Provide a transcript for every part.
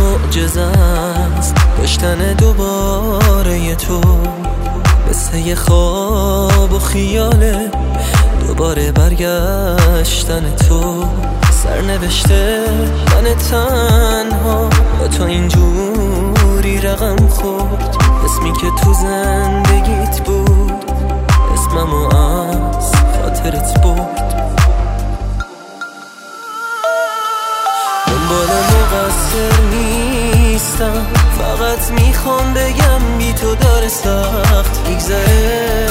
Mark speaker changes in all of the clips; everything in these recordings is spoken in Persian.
Speaker 1: معجزه است داشتن دوباره تو مثل یه خواب و خیال دوباره برگشتن تو سرنوشته من تنها. فقط می‌خوام بگم بی تو داره سخت میگذره.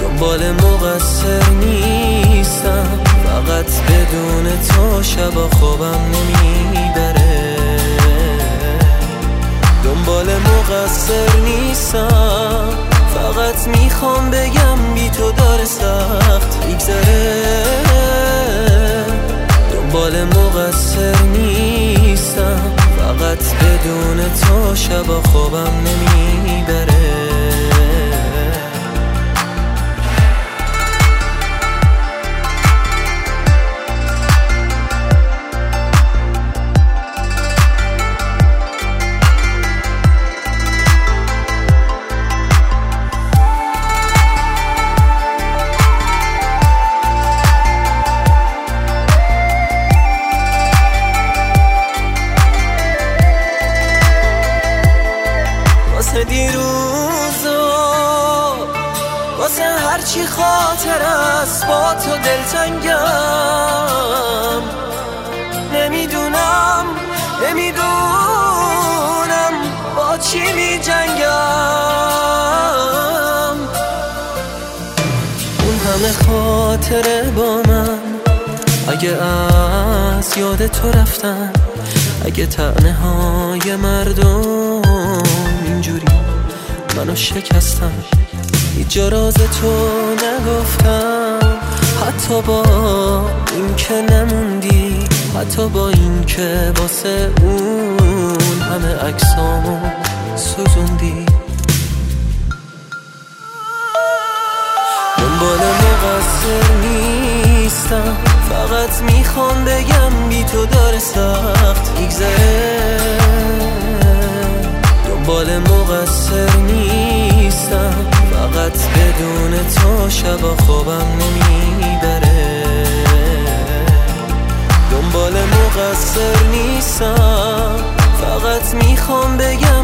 Speaker 1: دنبال مقصر نیستم. فقط بدون تو شبا خوابم نمی‌بره. دنبال مقصر نیستم. فقط می‌خوام بگم بی تو داره سخت میگذره. دنبال مقصر نیستم. فقط بدون تو شبا خوابم نمی‌بره. دیروزو واسه هرچی خاطر است با تو دلتنگم. نمی‌دونم نمی‌دونم با چی می جنگم اون همه خاطره با من اگه از یاد تو رفتن اگه تنه های مردم اینجوری منو شکستن هیچ راز تو نگفتم. حتی با این که نموندی حتی با این که واسه اون همه عکسامو سوزوندی. دنبال مقصر نیستم. فقط می‌خوام بگم بی تو داره سخت میگذره. دنبال مقصر نیستم. فقط بدون تو شبا خوابم نمی‌بره. دنبال مقصر نیستم. فقط می‌خوام بگم